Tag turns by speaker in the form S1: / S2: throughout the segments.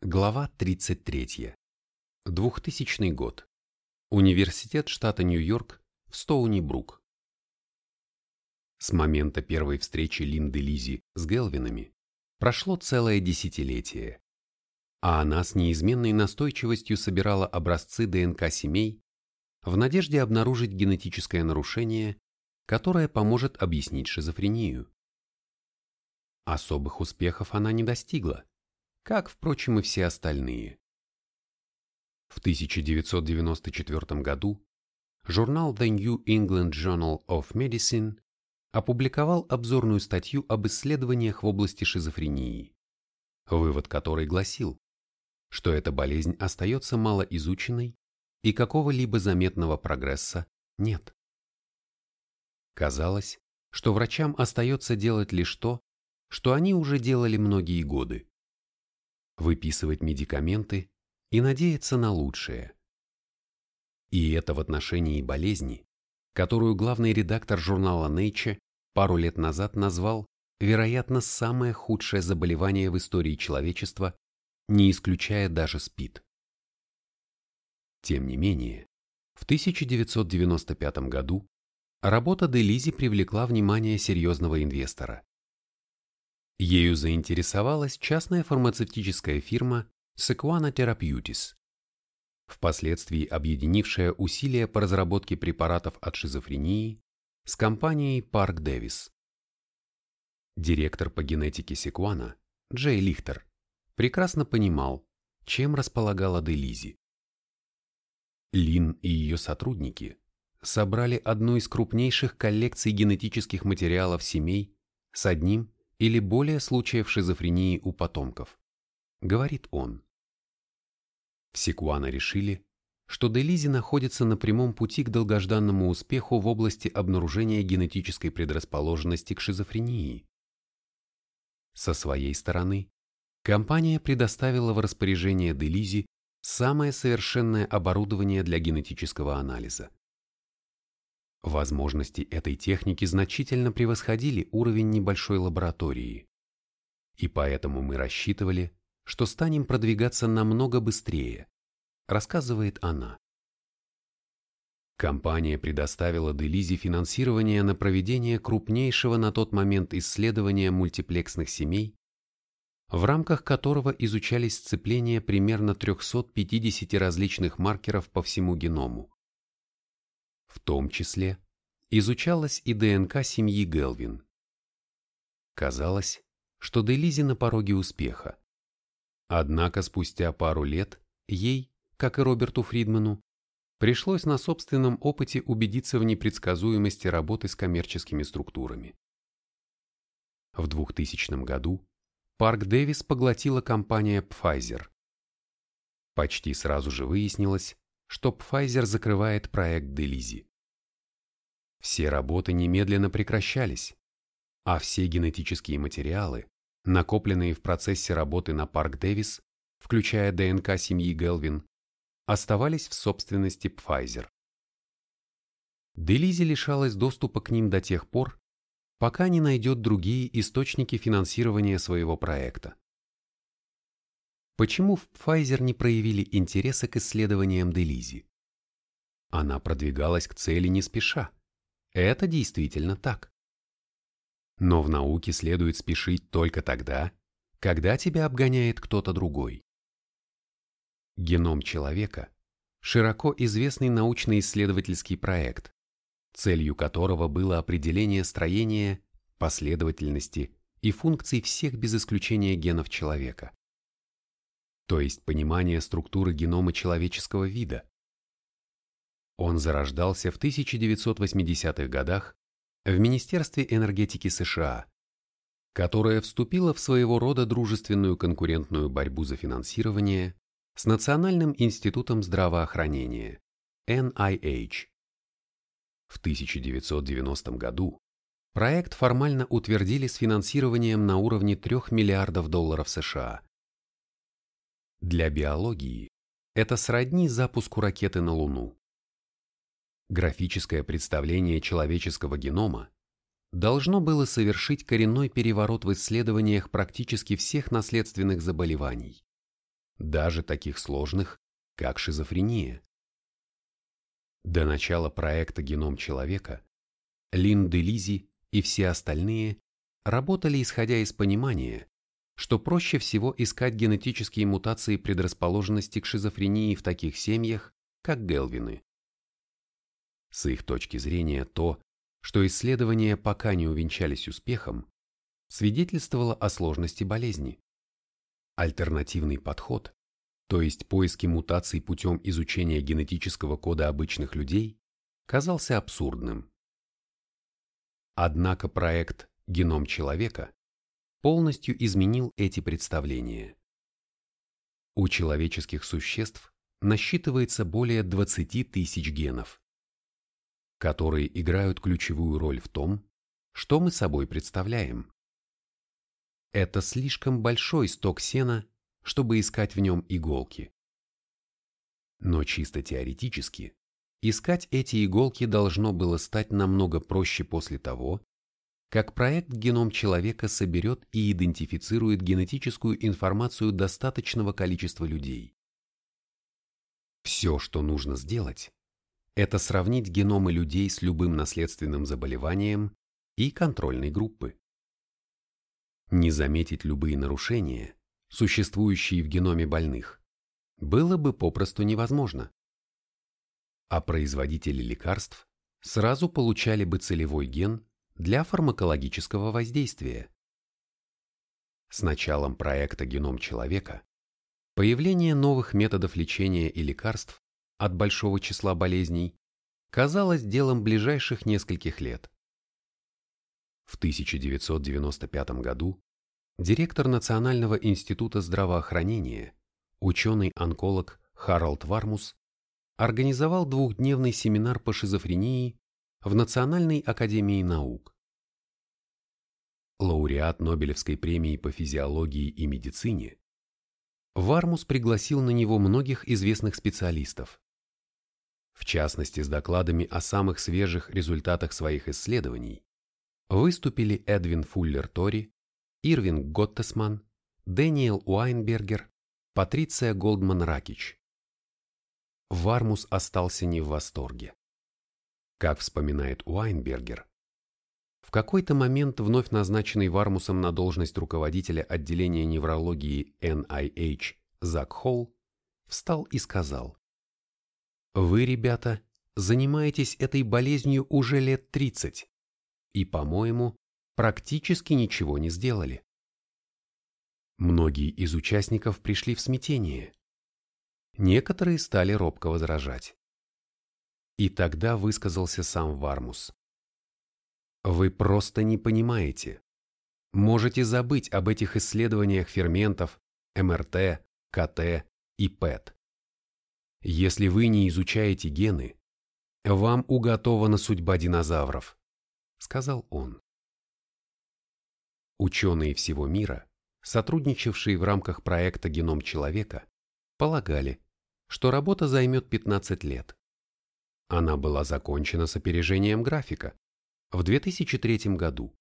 S1: Глава 33. 2000 год. Университет штата Нью-Йорк в Стоуни-Брук. С момента первой встречи Линды Лизи с Гелвинами прошло целое десятилетие, а она с неизменной настойчивостью собирала образцы ДНК семей в надежде обнаружить генетическое нарушение, которое поможет объяснить шизофрению. Особых успехов она не достигла, как, впрочем, и все остальные. В 1994 году журнал The New England Journal of Medicine опубликовал обзорную статью об исследованиях в области шизофрении, вывод которой гласил, что эта болезнь остается малоизученной и какого-либо заметного прогресса нет. Казалось, что врачам остается делать лишь то, что они уже делали многие годы. Выписывать медикаменты и надеяться на лучшее. И это в отношении болезни, которую главный редактор журнала Nature пару лет назад назвал, вероятно, самое худшее заболевание в истории человечества, не исключая даже СПИД. Тем не менее, в 1995 году работа Делизи привлекла внимание серьезного инвестора. Ею заинтересовалась частная фармацевтическая фирма Sequana Therapeutics, впоследствии объединившая усилия по разработке препаратов от шизофрении с компанией Park Davis. Директор по генетике Sequana Джей Лихтер прекрасно понимал, чем располагала Делизи. Лин и ее сотрудники собрали одну из крупнейших коллекций генетических материалов семей с одним или более случаев шизофрении у потомков, говорит он. В Секуана решили, что Делизи находится на прямом пути к долгожданному успеху в области обнаружения генетической предрасположенности к шизофрении. Со своей стороны, компания предоставила в распоряжение Делизи самое совершенное оборудование для генетического анализа. Возможности этой техники значительно превосходили уровень небольшой лаборатории. И поэтому мы рассчитывали, что станем продвигаться намного быстрее, рассказывает она. Компания предоставила Делизе финансирование на проведение крупнейшего на тот момент исследования мультиплексных семей, в рамках которого изучались сцепления примерно 350 различных маркеров по всему геному. В том числе изучалась и ДНК семьи Гелвин. Казалось, что Делизе на пороге успеха. Однако спустя пару лет ей, как и Роберту Фридману, пришлось на собственном опыте убедиться в непредсказуемости работы с коммерческими структурами. В 2000 году Парк Дэвис поглотила компания Pfizer. Почти сразу же выяснилось, что Pfizer закрывает проект Делизи. Все работы немедленно прекращались, а все генетические материалы, накопленные в процессе работы на Парк Дэвис, включая ДНК семьи Гелвин, оставались в собственности Pfizer. Делизи лишалась доступа к ним до тех пор, пока не найдет другие источники финансирования своего проекта. Почему в Pfizer не проявили интереса к исследованиям Делизи? Она продвигалась к цели не спеша. Это действительно так. Но в науке следует спешить только тогда, когда тебя обгоняет кто-то другой. Геном человека – широко известный научно-исследовательский проект, целью которого было определение строения, последовательности и функций всех без исключения генов человека то есть понимание структуры генома человеческого вида. Он зарождался в 1980-х годах в Министерстве энергетики США, которое вступило в своего рода дружественную конкурентную борьбу за финансирование с Национальным институтом здравоохранения NIH. В 1990 году проект формально утвердили с финансированием на уровне 3 миллиардов долларов США – для биологии это сродни запуску ракеты на Луну. Графическое представление человеческого генома должно было совершить коренной переворот в исследованиях практически всех наследственных заболеваний, даже таких сложных, как шизофрения. До начала проекта «Геном человека» Лин Делизи и все остальные работали исходя из понимания, что проще всего искать генетические мутации предрасположенности к шизофрении в таких семьях, как Гелвины. С их точки зрения то, что исследования пока не увенчались успехом, свидетельствовало о сложности болезни. Альтернативный подход, то есть поиски мутаций путем изучения генетического кода обычных людей, казался абсурдным. Однако проект «Геном человека» полностью изменил эти представления. У человеческих существ насчитывается более 20 тысяч генов, которые играют ключевую роль в том, что мы собой представляем. Это слишком большой сток сена, чтобы искать в нем иголки. Но чисто теоретически Искать эти иголки должно было стать намного проще после того, как проект «Геном человека» соберет и идентифицирует генетическую информацию достаточного количества людей. Все, что нужно сделать, это сравнить геномы людей с любым наследственным заболеванием и контрольной группы. Не заметить любые нарушения, существующие в геноме больных, было бы попросту невозможно а производители лекарств сразу получали бы целевой ген для фармакологического воздействия. С началом проекта «Геном человека» появление новых методов лечения и лекарств от большого числа болезней казалось делом ближайших нескольких лет. В 1995 году директор Национального института здравоохранения, ученый-онколог Харалд Вармус организовал двухдневный семинар по шизофрении в Национальной академии наук. Лауреат Нобелевской премии по физиологии и медицине, Вармус пригласил на него многих известных специалистов. В частности, с докладами о самых свежих результатах своих исследований выступили Эдвин Фуллер Тори, Ирвинг Готтесман, Дэниел Уайнбергер, Патриция Голдман Ракич. Вармус остался не в восторге. Как вспоминает Уайнбергер, в какой-то момент вновь назначенный Вармусом на должность руководителя отделения неврологии NIH Зак Холл встал и сказал, «Вы, ребята, занимаетесь этой болезнью уже лет 30 и, по-моему, практически ничего не сделали». Многие из участников пришли в смятение. Некоторые стали робко возражать. И тогда высказался сам Вармус. Вы просто не понимаете. Можете забыть об этих исследованиях ферментов, МРТ, КТ и ПЭТ. Если вы не изучаете гены, вам уготована судьба динозавров, сказал он. Ученые всего мира, сотрудничавшие в рамках проекта «Геном человека», полагали, что работа займет 15 лет. Она была закончена с опережением графика в 2003 году.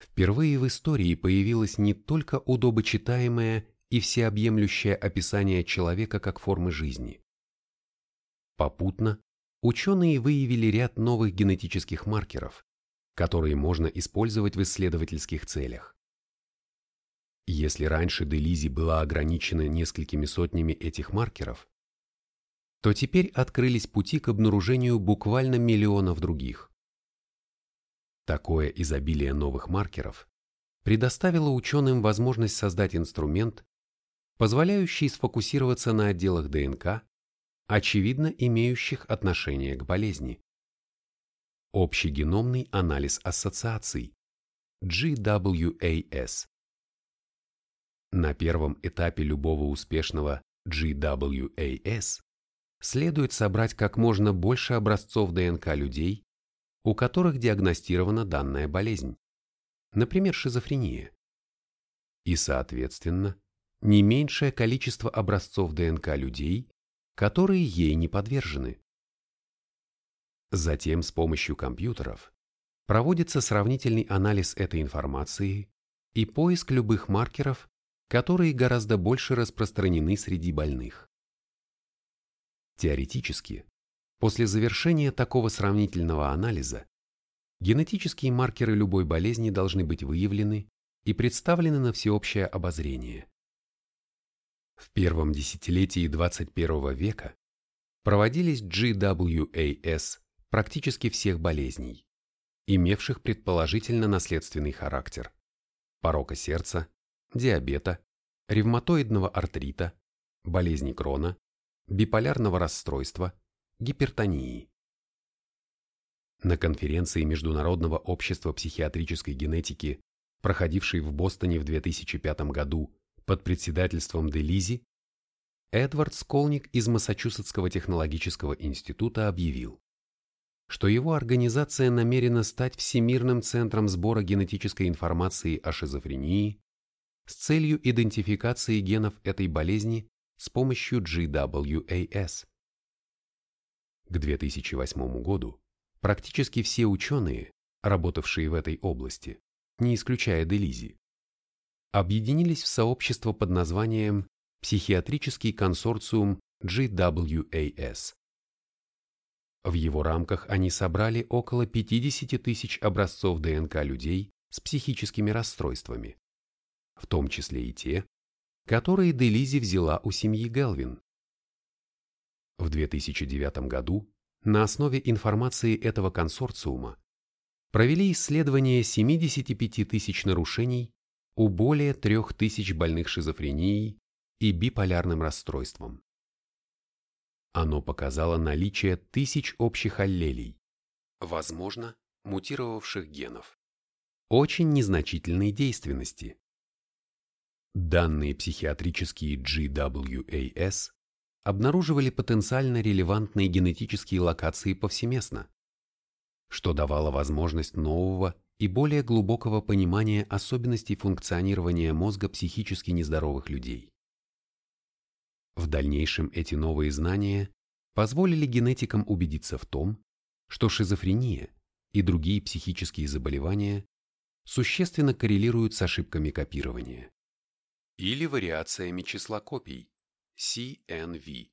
S1: Впервые в истории появилось не только удобочитаемое и всеобъемлющее описание человека как формы жизни. Попутно ученые выявили ряд новых генетических маркеров, которые можно использовать в исследовательских целях. Если раньше Делизи была ограничена несколькими сотнями этих маркеров, то теперь открылись пути к обнаружению буквально миллионов других. Такое изобилие новых маркеров предоставило ученым возможность создать инструмент, позволяющий сфокусироваться на отделах ДНК, очевидно имеющих отношение к болезни. Общегеномный анализ ассоциаций, GWAS, на первом этапе любого успешного GWAS следует собрать как можно больше образцов ДНК людей, у которых диагностирована данная болезнь, например, шизофрения. И, соответственно, не меньшее количество образцов ДНК людей, которые ей не подвержены. Затем с помощью компьютеров проводится сравнительный анализ этой информации и поиск любых маркеров, которые гораздо больше распространены среди больных. Теоретически, после завершения такого сравнительного анализа, генетические маркеры любой болезни должны быть выявлены и представлены на всеобщее обозрение. В первом десятилетии 21 века проводились GWAS практически всех болезней, имевших предположительно наследственный характер – порока сердца, диабета, ревматоидного артрита, болезни Крона, биполярного расстройства, гипертонии. На конференции Международного общества психиатрической генетики, проходившей в Бостоне в 2005 году под председательством Делизи, Эдвард Сколник из Массачусетского технологического института объявил, что его организация намерена стать всемирным центром сбора генетической информации о шизофрении с целью идентификации генов этой болезни с помощью GWAS. К 2008 году практически все ученые, работавшие в этой области, не исключая Делизи, объединились в сообщество под названием Психиатрический консорциум GWAS. В его рамках они собрали около 50 тысяч образцов ДНК людей с психическими расстройствами, в том числе и те, которые Делизи взяла у семьи Гелвин. В 2009 году на основе информации этого консорциума провели исследование 75 тысяч нарушений у более 3 тысяч больных шизофренией и биполярным расстройством. Оно показало наличие тысяч общих аллелей, возможно, мутировавших генов, очень незначительной действенности, Данные психиатрические GWAS обнаруживали потенциально релевантные генетические локации повсеместно, что давало возможность нового и более глубокого понимания особенностей функционирования мозга психически нездоровых людей. В дальнейшем эти новые знания позволили генетикам убедиться в том, что шизофрения и другие психические заболевания существенно коррелируют с ошибками копирования или вариациями числа копий CNV,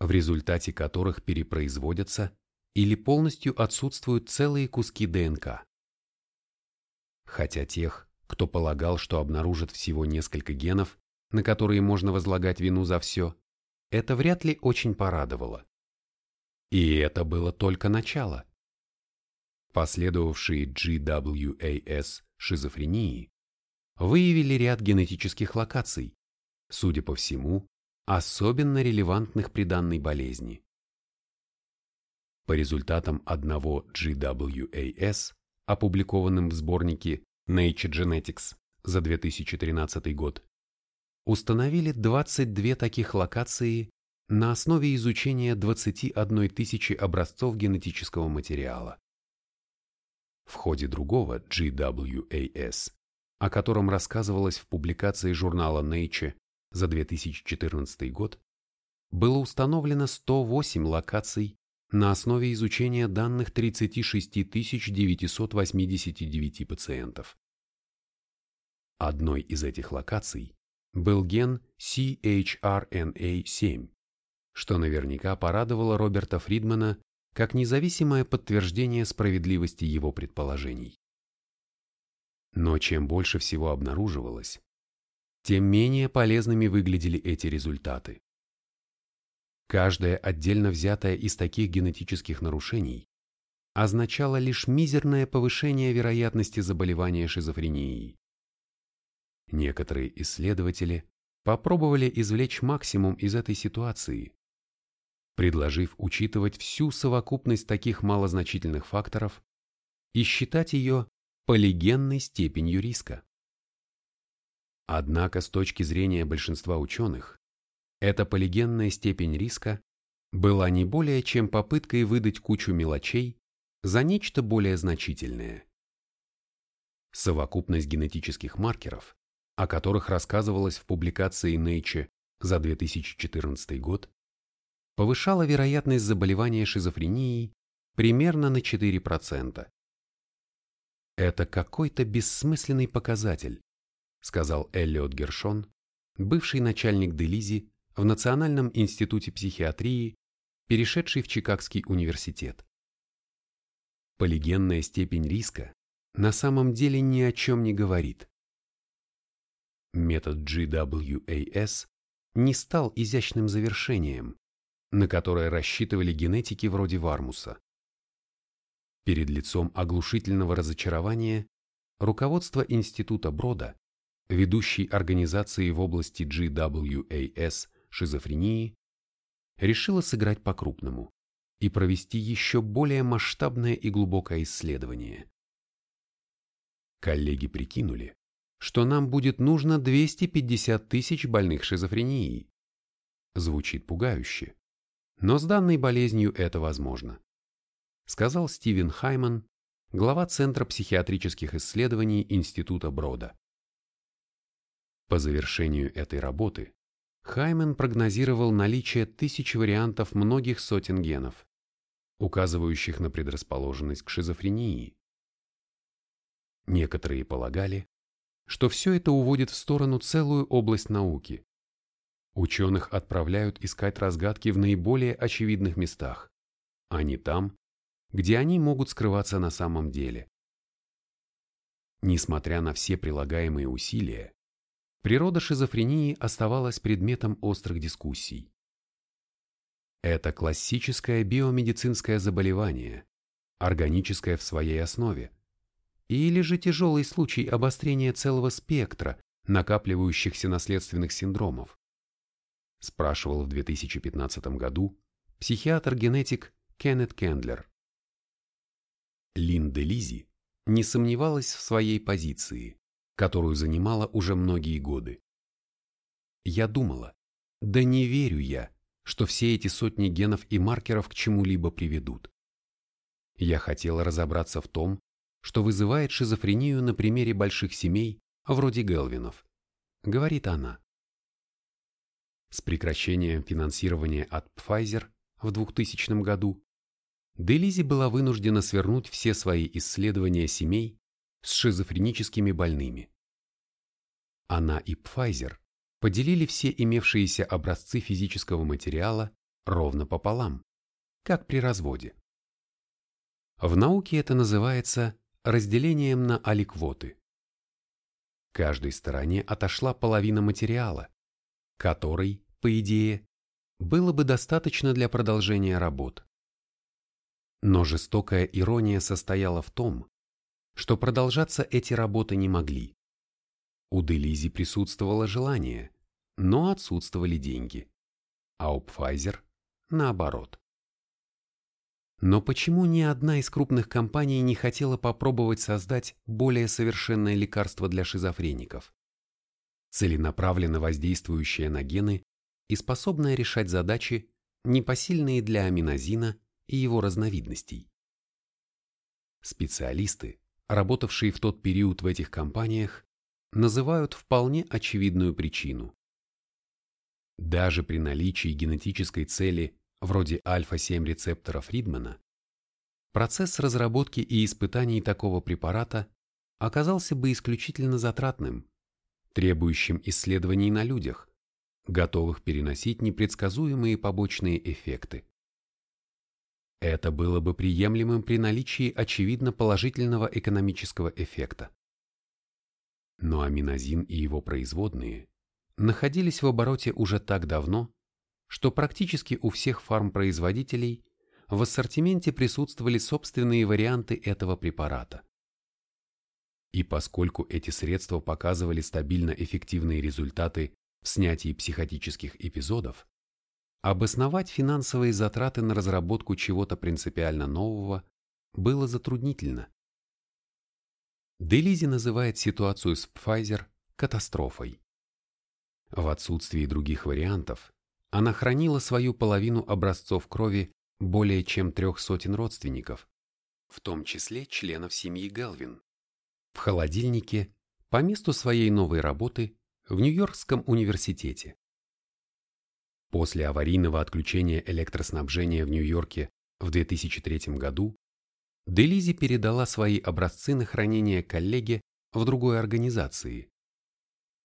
S1: в результате которых перепроизводятся или полностью отсутствуют целые куски ДНК. Хотя тех, кто полагал, что обнаружит всего несколько генов, на которые можно возлагать вину за все, это вряд ли очень порадовало. И это было только начало. Последовавшие GWAS шизофрении выявили ряд генетических локаций, судя по всему, особенно релевантных при данной болезни. По результатам одного GWAS, опубликованным в сборнике Nature Genetics за 2013 год, установили 22 таких локации на основе изучения 21 тысячи образцов генетического материала. В ходе другого GWAS о котором рассказывалось в публикации журнала Nature за 2014 год, было установлено 108 локаций на основе изучения данных 36 989 пациентов. Одной из этих локаций был ген CHRNA7, что наверняка порадовало Роберта Фридмана как независимое подтверждение справедливости его предположений. Но чем больше всего обнаруживалось, тем менее полезными выглядели эти результаты. Каждое отдельно взятое из таких генетических нарушений означало лишь мизерное повышение вероятности заболевания шизофренией. Некоторые исследователи попробовали извлечь максимум из этой ситуации, предложив учитывать всю совокупность таких малозначительных факторов и считать ее полигенной степенью риска. Однако с точки зрения большинства ученых, эта полигенная степень риска была не более чем попыткой выдать кучу мелочей за нечто более значительное. Совокупность генетических маркеров, о которых рассказывалось в публикации Nature за 2014 год, повышала вероятность заболевания шизофренией примерно на 4%. Это какой-то бессмысленный показатель, сказал Эллиот Гершон, бывший начальник Делизи в Национальном институте психиатрии, перешедший в Чикагский университет. Полигенная степень риска на самом деле ни о чем не говорит. Метод GWAS не стал изящным завершением, на которое рассчитывали генетики вроде Вармуса. Перед лицом оглушительного разочарования руководство Института Брода, ведущей организации в области GWAS шизофрении, решило сыграть по-крупному и провести еще более масштабное и глубокое исследование. Коллеги прикинули, что нам будет нужно 250 тысяч больных шизофренией. Звучит пугающе, но с данной болезнью это возможно, сказал Стивен Хайман, глава Центра психиатрических исследований Института Брода. По завершению этой работы Хаймен прогнозировал наличие тысяч вариантов многих сотен генов, указывающих на предрасположенность к шизофрении. Некоторые полагали, что все это уводит в сторону целую область науки. Ученых отправляют искать разгадки в наиболее очевидных местах, а не там, где они могут скрываться на самом деле. Несмотря на все прилагаемые усилия, природа шизофрении оставалась предметом острых дискуссий. Это классическое биомедицинское заболевание, органическое в своей основе, или же тяжелый случай обострения целого спектра накапливающихся наследственных синдромов? Спрашивал в 2015 году психиатр-генетик Кеннет Кендлер. Линда Лизи не сомневалась в своей позиции, которую занимала уже многие годы. Я думала, да не верю я, что все эти сотни генов и маркеров к чему-либо приведут. Я хотела разобраться в том, что вызывает шизофрению на примере больших семей, вроде Гелвинов, говорит она. С прекращением финансирования от Pfizer в 2000 году Делизи была вынуждена свернуть все свои исследования семей с шизофреническими больными. Она и Pfizer поделили все имевшиеся образцы физического материала ровно пополам, как при разводе. В науке это называется разделением на аликвоты. Каждой стороне отошла половина материала, который, по идее, было бы достаточно для продолжения работ. Но жестокая ирония состояла в том, что продолжаться эти работы не могли. У Делизи присутствовало желание, но отсутствовали деньги, а у Pfizer – наоборот. Но почему ни одна из крупных компаний не хотела попробовать создать более совершенное лекарство для шизофреников? Целенаправленно воздействующее на гены и способное решать задачи, непосильные для аминозина и его разновидностей. Специалисты, работавшие в тот период в этих компаниях, называют вполне очевидную причину. Даже при наличии генетической цели вроде альфа-7 рецептора Фридмана, процесс разработки и испытаний такого препарата оказался бы исключительно затратным, требующим исследований на людях, готовых переносить непредсказуемые побочные эффекты. Это было бы приемлемым при наличии очевидно положительного экономического эффекта. Но аминозин и его производные находились в обороте уже так давно, что практически у всех фармпроизводителей в ассортименте присутствовали собственные варианты этого препарата. И поскольку эти средства показывали стабильно эффективные результаты в снятии психотических эпизодов, обосновать финансовые затраты на разработку чего-то принципиально нового было затруднительно. Делизи называет ситуацию с Pfizer катастрофой. В отсутствии других вариантов, она хранила свою половину образцов крови более чем трех сотен родственников, в том числе членов семьи Гелвин, в холодильнике по месту своей новой работы в Нью-Йоркском университете. После аварийного отключения электроснабжения в Нью-Йорке в 2003 году Делизи передала свои образцы на хранение коллеге в другой организации,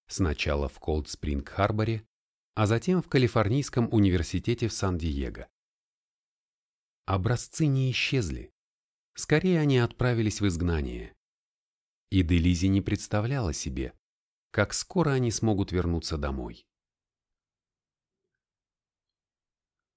S1: Сначала в Колд-Спринг-Харборе, а затем в Калифорнийском университете в Сан-Диего. Образцы не исчезли. Скорее, они отправились в изгнание. И Делизи не представляла себе, как скоро они смогут вернуться домой.